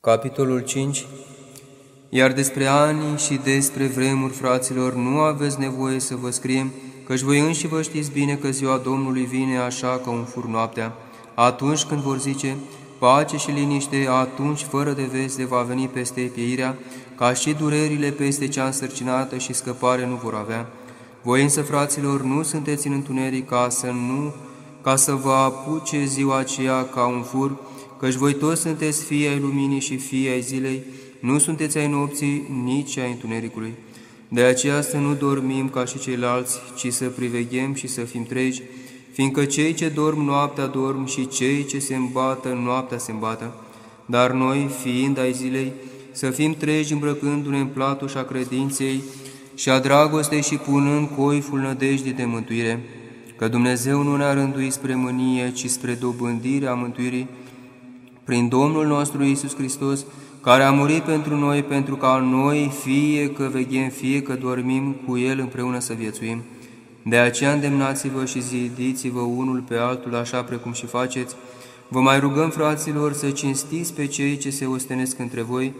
Capitolul 5 Iar despre ani și despre vremuri, fraților, nu aveți nevoie să vă scriem, căci voi înși vă știți bine că ziua Domnului vine așa ca un fur noaptea. Atunci când vor zice, pace și liniște, atunci, fără de veste, va veni peste pieirea, ca și durerile peste cea însărcinată și scăpare nu vor avea. Voi însă, fraților, nu sunteți în întuneric ca să nu ca să vă apuce ziua aceea ca un fur, căci voi toți sunteți fii ai luminii și fii ai zilei, nu sunteți ai nopții, nici ai întunericului. De aceea să nu dormim ca și ceilalți, ci să priveghem și să fim treji, fiindcă cei ce dorm noaptea dorm și cei ce se îmbată noaptea se îmbată. Dar noi, fiind ai zilei, să fim treji îmbrăcându-ne în platușa credinței și a dragostei și punând coiful nădejdii de mântuire, că Dumnezeu nu ne-a rânduit spre mânie, ci spre dobândirea mântuirii, prin Domnul nostru Isus Hristos, care a murit pentru noi, pentru ca noi, fie că veghem, fie că dormim, cu El împreună să viețuim. De aceea îndemnați-vă și zidiți-vă unul pe altul, așa precum și faceți. Vă mai rugăm, fraților, să cinstiți pe cei ce se ostenesc între voi,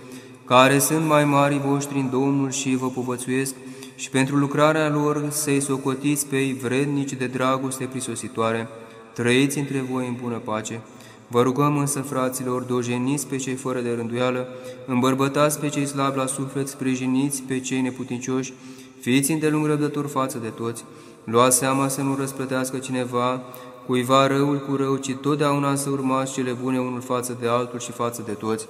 care sunt mai mari voștri în Domnul și vă povățuiesc, și pentru lucrarea lor să-i socotiți pe ei vrednici de dragoste prisositoare. Trăiți între voi în bună pace. Vă rugăm însă, fraților, dojeniți pe cei fără de rânduială, îmbărbătați pe cei slabi la suflet, sprijiniți pe cei neputincioși, fiți îndelung răbdători față de toți, luați seama să nu răsplătească cineva cuiva răul cu rău, ci totdeauna să urmați cele bune unul față de altul și față de toți.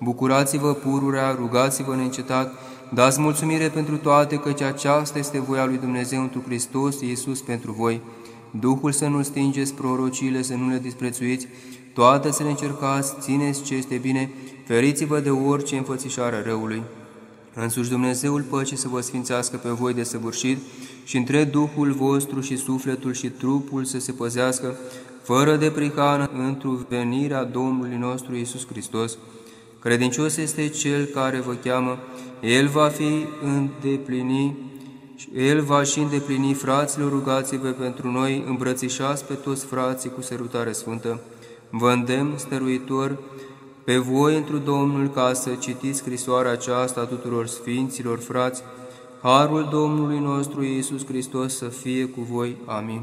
Bucurați-vă pururea, rugați-vă neîncetat, dați mulțumire pentru toate, căci aceasta este voia lui Dumnezeu întru Hristos Iisus pentru voi. Duhul să nu stingeți, prorociile să nu le disprețuiți, toate să le încercați, țineți ce este bine, feriți-vă de orice înfățișare răului. Însuși Dumnezeul păcii să vă sfințească pe voi de săvârșit și între Duhul vostru și sufletul și trupul să se păzească, fără de prihană, într-o venirea Domnului nostru Isus Hristos. Credincios este Cel care vă cheamă, El va fi îndeplini, El va și îndeplini, fraților, rugați-vă pentru noi, îmbrățișați pe toți frații cu sărutare sfântă. Vă îndemn, stăruitor, pe voi întru Domnul ca să citiți scrisoarea aceasta a tuturor sfinților frați, Harul Domnului nostru Iisus Hristos să fie cu voi. Amin.